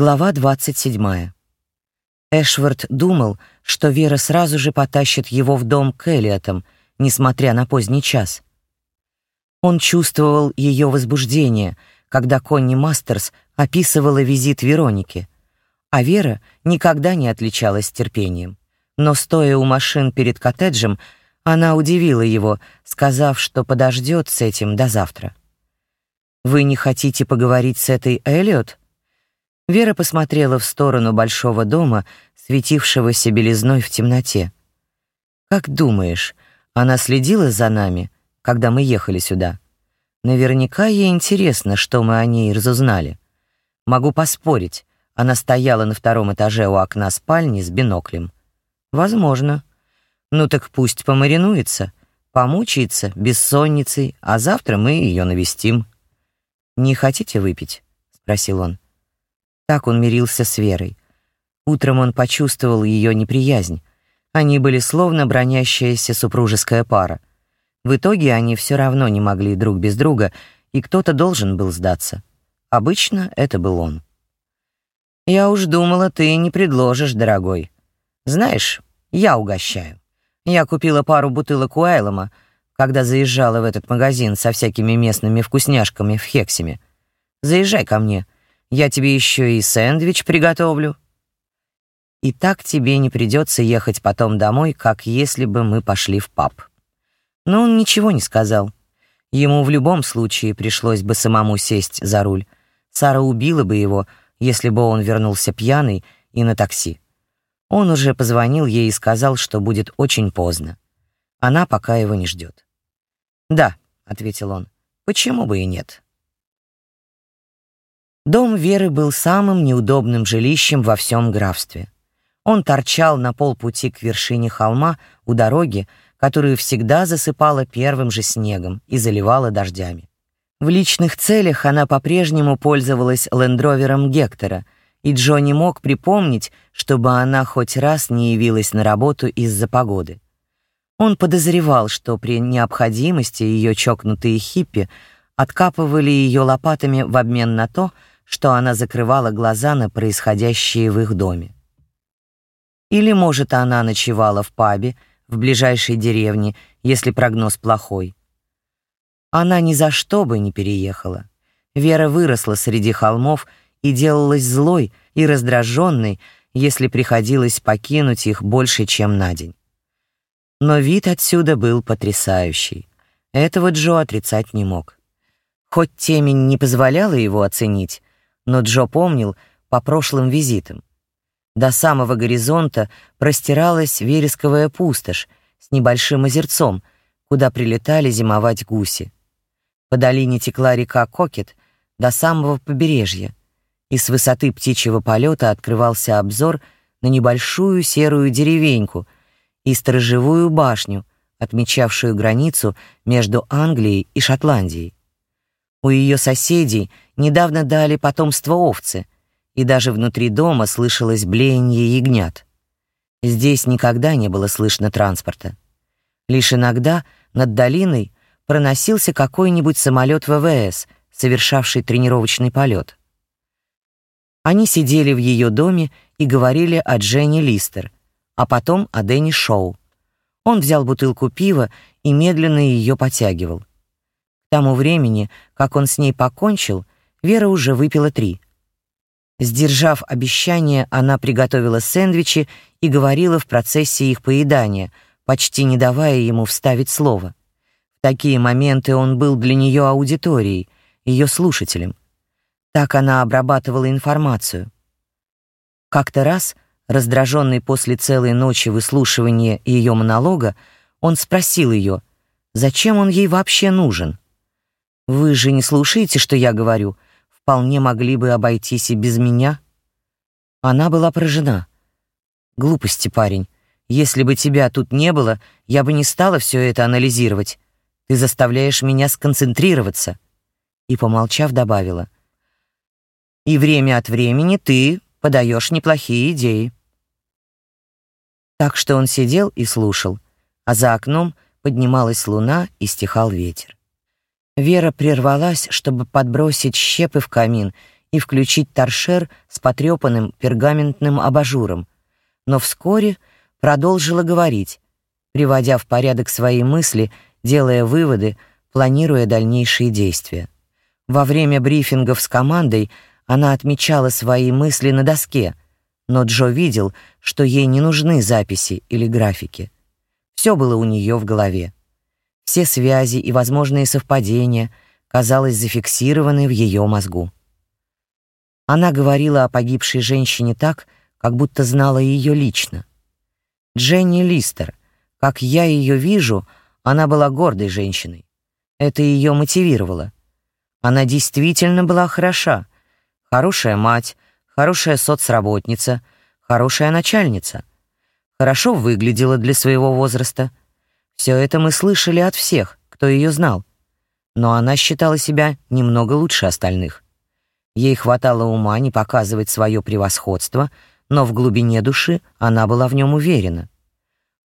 Глава 27. Эшвард думал, что Вера сразу же потащит его в дом к Элиотам, несмотря на поздний час. Он чувствовал ее возбуждение, когда Конни Мастерс описывала визит Вероники, а Вера никогда не отличалась терпением. Но стоя у машин перед коттеджем, она удивила его, сказав, что подождет с этим до завтра. «Вы не хотите поговорить с этой Эллиот?» Вера посмотрела в сторону большого дома, светившегося белизной в темноте. «Как думаешь, она следила за нами, когда мы ехали сюда? Наверняка ей интересно, что мы о ней разузнали. Могу поспорить, она стояла на втором этаже у окна спальни с биноклем. Возможно. Ну так пусть помаринуется, помучается бессонницей, а завтра мы ее навестим». «Не хотите выпить?» — спросил он. Так он мирился с Верой. Утром он почувствовал ее неприязнь. Они были словно бронящаяся супружеская пара. В итоге они все равно не могли друг без друга, и кто-то должен был сдаться. Обычно это был он. «Я уж думала, ты не предложишь, дорогой. Знаешь, я угощаю. Я купила пару бутылок Уайлома, когда заезжала в этот магазин со всякими местными вкусняшками в Хексиме. Заезжай ко мне». Я тебе еще и сэндвич приготовлю. И так тебе не придется ехать потом домой, как если бы мы пошли в паб. Но он ничего не сказал. Ему в любом случае пришлось бы самому сесть за руль. Сара убила бы его, если бы он вернулся пьяный и на такси. Он уже позвонил ей и сказал, что будет очень поздно. Она пока его не ждет. «Да», — ответил он, — «почему бы и нет?» Дом Веры был самым неудобным жилищем во всем графстве. Он торчал на полпути к вершине холма у дороги, которую всегда засыпала первым же снегом и заливала дождями. В личных целях она по-прежнему пользовалась лендровером Гектора, и Джо мог припомнить, чтобы она хоть раз не явилась на работу из-за погоды. Он подозревал, что при необходимости ее чокнутые хиппи откапывали ее лопатами в обмен на то, что она закрывала глаза на происходящее в их доме. Или, может, она ночевала в пабе в ближайшей деревне, если прогноз плохой. Она ни за что бы не переехала. Вера выросла среди холмов и делалась злой и раздраженной, если приходилось покинуть их больше, чем на день. Но вид отсюда был потрясающий. Этого Джо отрицать не мог. Хоть темень не позволяла его оценить, но Джо помнил по прошлым визитам. До самого горизонта простиралась вересковая пустошь с небольшим озерцом, куда прилетали зимовать гуси. По долине текла река Кокет до самого побережья, и с высоты птичьего полета открывался обзор на небольшую серую деревеньку и сторожевую башню, отмечавшую границу между Англией и Шотландией. У ее соседей недавно дали потомство овцы, и даже внутри дома слышалось блеяние ягнят. Здесь никогда не было слышно транспорта. Лишь иногда над долиной проносился какой-нибудь самолет ВВС, совершавший тренировочный полет. Они сидели в ее доме и говорили о Дженни Листер, а потом о Дэнни Шоу. Он взял бутылку пива и медленно ее потягивал. К тому времени, как он с ней покончил, Вера уже выпила три. Сдержав обещание, она приготовила сэндвичи и говорила в процессе их поедания, почти не давая ему вставить слово. В такие моменты он был для нее аудиторией, ее слушателем. Так она обрабатывала информацию. Как-то раз, раздраженный после целой ночи выслушивания ее монолога, он спросил ее, зачем он ей вообще нужен. Вы же не слушаете, что я говорю? Вполне могли бы обойтись и без меня. Она была поражена. Глупости, парень. Если бы тебя тут не было, я бы не стала все это анализировать. Ты заставляешь меня сконцентрироваться. И, помолчав, добавила. И время от времени ты подаешь неплохие идеи. Так что он сидел и слушал, а за окном поднималась луна и стихал ветер. Вера прервалась, чтобы подбросить щепы в камин и включить торшер с потрепанным пергаментным абажуром, но вскоре продолжила говорить, приводя в порядок свои мысли, делая выводы, планируя дальнейшие действия. Во время брифингов с командой она отмечала свои мысли на доске, но Джо видел, что ей не нужны записи или графики. Все было у нее в голове. Все связи и возможные совпадения, казалось, зафиксированы в ее мозгу. Она говорила о погибшей женщине так, как будто знала ее лично. Дженни Листер, как я ее вижу, она была гордой женщиной. Это ее мотивировало. Она действительно была хороша. Хорошая мать, хорошая соцработница, хорошая начальница. Хорошо выглядела для своего возраста. Все это мы слышали от всех, кто ее знал. Но она считала себя немного лучше остальных. Ей хватало ума не показывать свое превосходство, но в глубине души она была в нем уверена.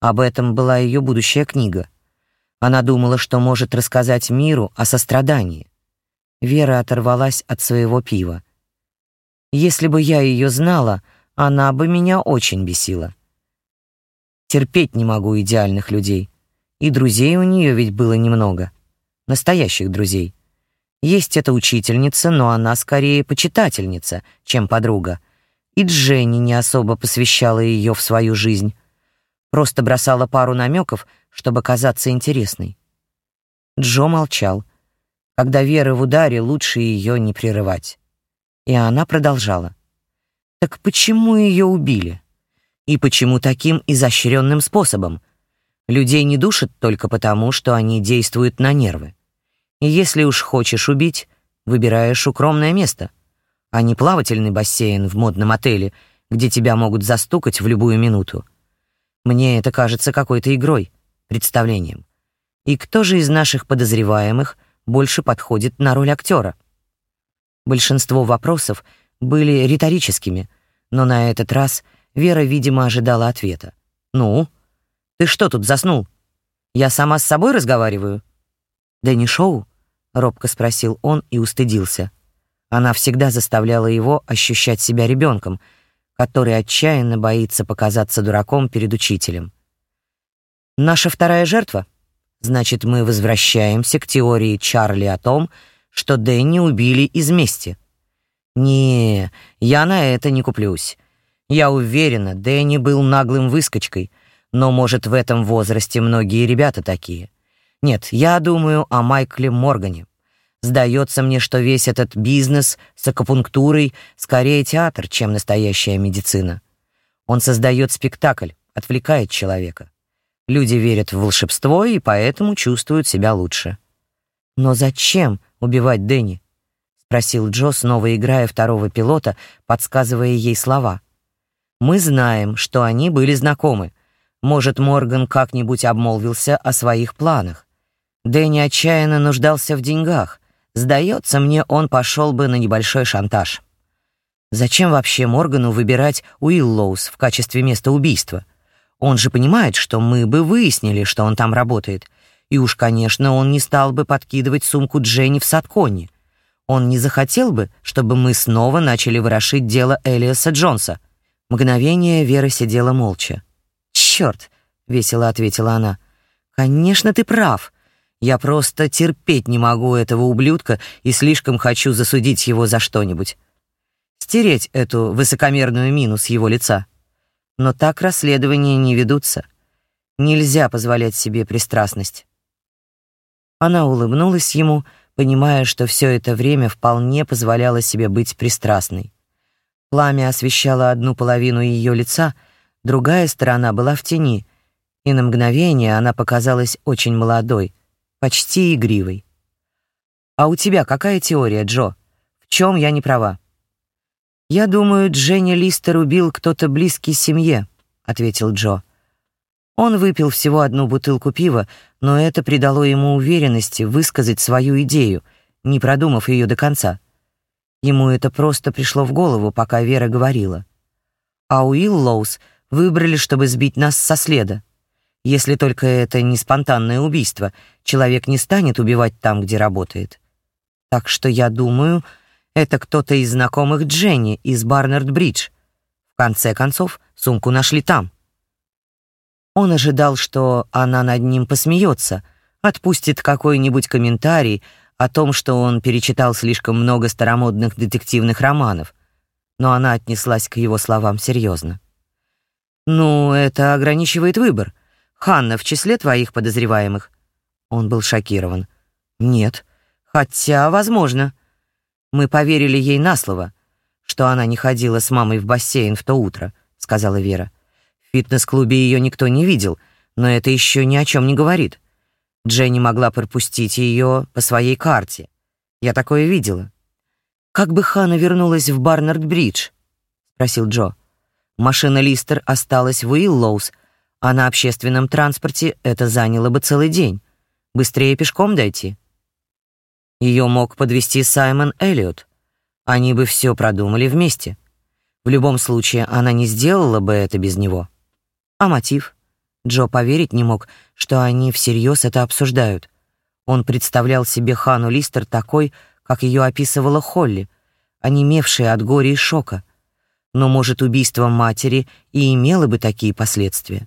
Об этом была ее будущая книга. Она думала, что может рассказать миру о сострадании. Вера оторвалась от своего пива. Если бы я ее знала, она бы меня очень бесила. Терпеть не могу идеальных людей. И друзей у нее ведь было немного. Настоящих друзей. Есть эта учительница, но она скорее почитательница, чем подруга. И Дженни не особо посвящала ее в свою жизнь. Просто бросала пару намеков, чтобы казаться интересной. Джо молчал. Когда Вера в ударе, лучше ее не прерывать. И она продолжала. Так почему ее убили? И почему таким изощренным способом? Людей не душат только потому, что они действуют на нервы. И если уж хочешь убить, выбираешь укромное место, а не плавательный бассейн в модном отеле, где тебя могут застукать в любую минуту. Мне это кажется какой-то игрой, представлением. И кто же из наших подозреваемых больше подходит на роль актера? Большинство вопросов были риторическими, но на этот раз Вера, видимо, ожидала ответа. «Ну? Ты что тут заснул? Я сама с собой разговариваю?» «Да не шоу?» — робко спросил он и устыдился. Она всегда заставляла его ощущать себя ребенком, который отчаянно боится показаться дураком перед учителем. «Наша вторая жертва? Значит, мы возвращаемся к теории Чарли о том, что Дэнни убили из мести. Не, я на это не куплюсь. Я уверена, Дэнни был наглым выскочкой, но, может, в этом возрасте многие ребята такие. Нет, я думаю о Майкле Моргане. Сдается мне, что весь этот бизнес с акупунктурой скорее театр, чем настоящая медицина. Он создает спектакль, отвлекает человека. Люди верят в волшебство и поэтому чувствуют себя лучше. Но зачем убивать Дэнни? спросил Джо, снова играя второго пилота, подсказывая ей слова. Мы знаем, что они были знакомы. Может, Морган как-нибудь обмолвился о своих планах. Дэнни отчаянно нуждался в деньгах. Сдается мне, он пошел бы на небольшой шантаж. Зачем вообще Моргану выбирать Уиллоус в качестве места убийства? Он же понимает, что мы бы выяснили, что он там работает. И уж, конечно, он не стал бы подкидывать сумку Дженни в Садконни. Он не захотел бы, чтобы мы снова начали ворошить дело Элиаса Джонса. Мгновение Вера сидела молча. «Черт!» — весело ответила она. «Конечно, ты прав. Я просто терпеть не могу этого ублюдка и слишком хочу засудить его за что-нибудь. Стереть эту высокомерную мину с его лица. Но так расследования не ведутся. Нельзя позволять себе пристрастность. Она улыбнулась ему, понимая, что все это время вполне позволяла себе быть пристрастной. Пламя освещало одну половину ее лица, другая сторона была в тени, и на мгновение она показалась очень молодой, почти игривой. «А у тебя какая теория, Джо? В чем я не права?» «Я думаю, Дженни Листер убил кто-то близкий семье», — ответил Джо. Он выпил всего одну бутылку пива, но это придало ему уверенности высказать свою идею, не продумав ее до конца. Ему это просто пришло в голову, пока Вера говорила. А Уиллоус выбрали, чтобы сбить нас со следа. Если только это не спонтанное убийство, человек не станет убивать там, где работает. Так что я думаю, Это кто-то из знакомых Дженни из Барнард-Бридж. В конце концов, сумку нашли там. Он ожидал, что она над ним посмеется, отпустит какой-нибудь комментарий о том, что он перечитал слишком много старомодных детективных романов, но она отнеслась к его словам серьезно. «Ну, это ограничивает выбор. Ханна в числе твоих подозреваемых?» Он был шокирован. «Нет. Хотя, возможно. Мы поверили ей на слово, что она не ходила с мамой в бассейн в то утро», — сказала Вера. «В фитнес-клубе ее никто не видел, но это еще ни о чем не говорит. Дженни могла пропустить ее по своей карте. Я такое видела». «Как бы Ханна вернулась в Барнард-Бридж?» — спросил Джо. «Машина Листер осталась в Уиллоус, а на общественном транспорте это заняло бы целый день. Быстрее пешком дойти». Ее мог подвести Саймон Эллиот. Они бы все продумали вместе. В любом случае, она не сделала бы это без него. А мотив? Джо поверить не мог, что они всерьез это обсуждают. Он представлял себе Хану Листер такой, как ее описывала Холли, онемевшая от горя и шока. Но, может, убийство матери и имело бы такие последствия.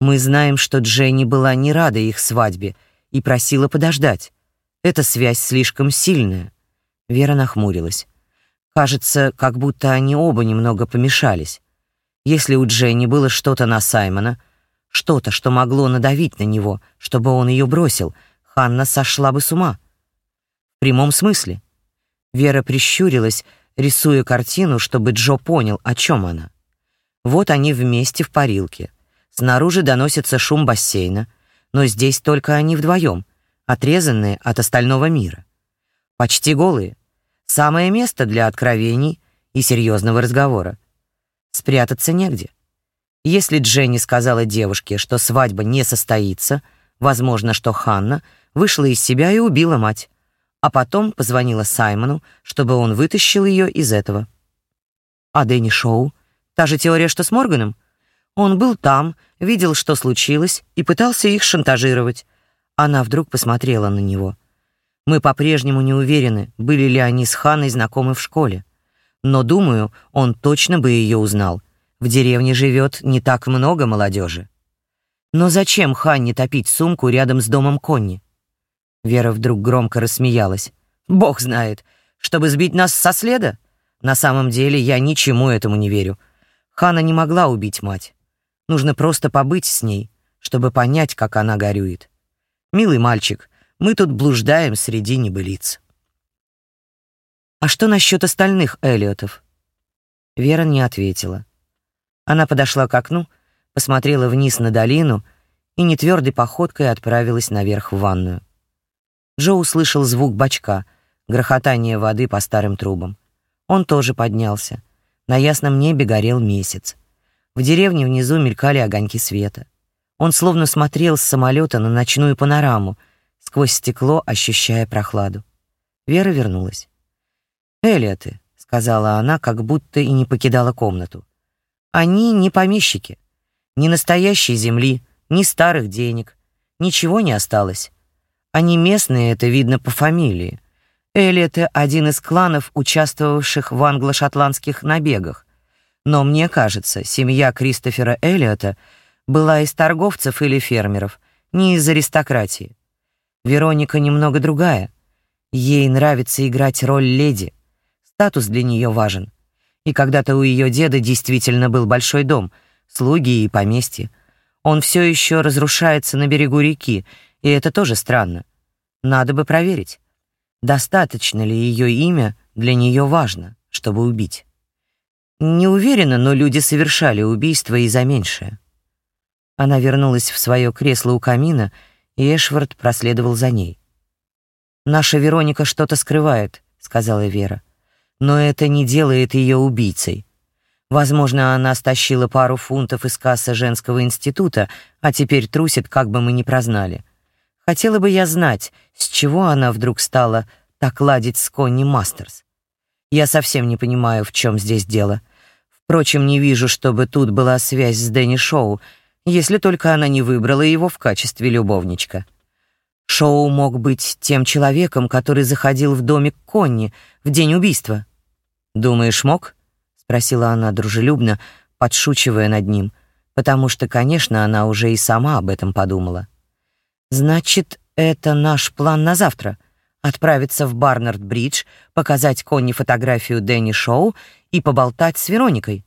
Мы знаем, что Дженни была не рада их свадьбе и просила подождать. Эта связь слишком сильная. Вера нахмурилась. Кажется, как будто они оба немного помешались. Если у Дженни было что-то на Саймона, что-то, что могло надавить на него, чтобы он ее бросил, Ханна сошла бы с ума. В прямом смысле. Вера прищурилась, рисуя картину, чтобы Джо понял, о чем она. Вот они вместе в парилке. Снаружи доносится шум бассейна, но здесь только они вдвоем — отрезанные от остального мира. Почти голые. Самое место для откровений и серьезного разговора. Спрятаться негде. Если Дженни сказала девушке, что свадьба не состоится, возможно, что Ханна вышла из себя и убила мать, а потом позвонила Саймону, чтобы он вытащил ее из этого. А Дэнни Шоу? Та же теория, что с Морганом? Он был там, видел, что случилось, и пытался их шантажировать. Она вдруг посмотрела на него. Мы по-прежнему не уверены, были ли они с Ханой знакомы в школе. Но, думаю, он точно бы ее узнал. В деревне живет не так много молодежи. Но зачем Ханне топить сумку рядом с домом Конни? Вера вдруг громко рассмеялась. Бог знает, чтобы сбить нас со следа? На самом деле я ничему этому не верю. Хана не могла убить мать. Нужно просто побыть с ней, чтобы понять, как она горюет. Милый мальчик, мы тут блуждаем среди небылиц. А что насчет остальных Эллиотов? Вера не ответила. Она подошла к окну, посмотрела вниз на долину и нетвердой походкой отправилась наверх в ванную. Джо услышал звук бачка, грохотание воды по старым трубам. Он тоже поднялся. На ясном небе горел месяц. В деревне внизу мелькали огоньки света. Он словно смотрел с самолета на ночную панораму, сквозь стекло ощущая прохладу. Вера вернулась. «Эллиоты», — сказала она, как будто и не покидала комнату. «Они не помещики, ни настоящей земли, ни старых денег. Ничего не осталось. Они местные, это видно по фамилии. Эллиоты — один из кланов, участвовавших в англо-шотландских набегах. Но мне кажется, семья Кристофера Эллиота — была из торговцев или фермеров, не из аристократии. Вероника немного другая. Ей нравится играть роль леди. Статус для нее важен. И когда-то у ее деда действительно был большой дом, слуги и поместье. Он все еще разрушается на берегу реки, и это тоже странно. Надо бы проверить, достаточно ли ее имя для нее важно, чтобы убить. Не уверена, но люди совершали убийство и за меньшее. Она вернулась в свое кресло у камина, и Эшвард проследовал за ней. «Наша Вероника что-то скрывает», — сказала Вера. «Но это не делает ее убийцей. Возможно, она стащила пару фунтов из кассы женского института, а теперь трусит, как бы мы ни прознали. Хотела бы я знать, с чего она вдруг стала так ладить с Конни Мастерс. Я совсем не понимаю, в чем здесь дело. Впрочем, не вижу, чтобы тут была связь с Дэнни Шоу, если только она не выбрала его в качестве любовничка. Шоу мог быть тем человеком, который заходил в домик Конни в день убийства. «Думаешь, мог?» — спросила она дружелюбно, подшучивая над ним, потому что, конечно, она уже и сама об этом подумала. «Значит, это наш план на завтра — отправиться в Барнард-Бридж, показать Конни фотографию Дэнни Шоу и поболтать с Вероникой».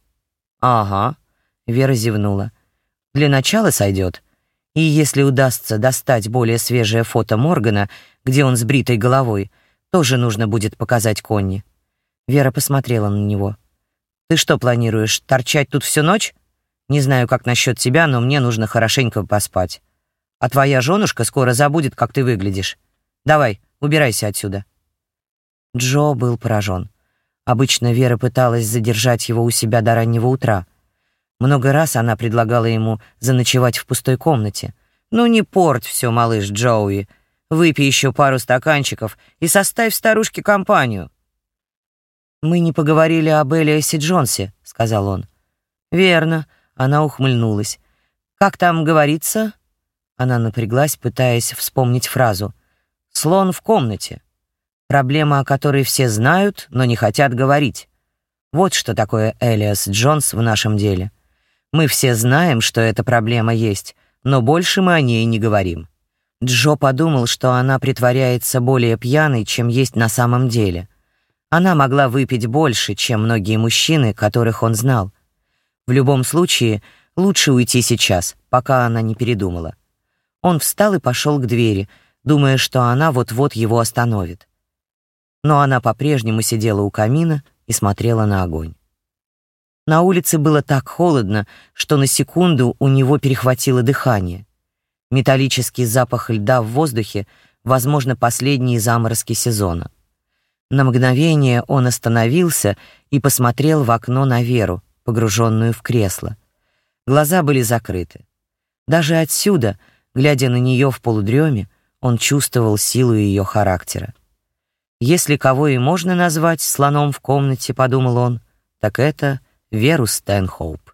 «Ага», — Вера зевнула. «Для начала сойдет. И если удастся достать более свежее фото Моргана, где он с бритой головой, тоже нужно будет показать Конни». Вера посмотрела на него. «Ты что планируешь, торчать тут всю ночь? Не знаю, как насчет тебя, но мне нужно хорошенько поспать. А твоя женушка скоро забудет, как ты выглядишь. Давай, убирайся отсюда». Джо был поражен. Обычно Вера пыталась задержать его у себя до раннего утра — много раз она предлагала ему заночевать в пустой комнате. «Ну не порть все, малыш Джоуи. Выпей еще пару стаканчиков и составь старушке компанию». «Мы не поговорили об Элиасе Джонсе», — сказал он. «Верно», — она ухмыльнулась. «Как там говорится?» Она напряглась, пытаясь вспомнить фразу. «Слон в комнате. Проблема, о которой все знают, но не хотят говорить. Вот что такое Элиас Джонс в нашем деле. Мы все знаем, что эта проблема есть, но больше мы о ней не говорим. Джо подумал, что она притворяется более пьяной, чем есть на самом деле. Она могла выпить больше, чем многие мужчины, которых он знал. В любом случае, лучше уйти сейчас, пока она не передумала. Он встал и пошел к двери, думая, что она вот-вот его остановит. Но она по-прежнему сидела у камина и смотрела на огонь. На улице было так холодно, что на секунду у него перехватило дыхание. Металлический запах льда в воздухе, возможно, последние заморозки сезона. На мгновение он остановился и посмотрел в окно на Веру, погруженную в кресло. Глаза были закрыты. Даже отсюда, глядя на нее в полудреме, он чувствовал силу ее характера. Если кого и можно назвать слоном в комнате, подумал он, так это Веру Стэнхоуп.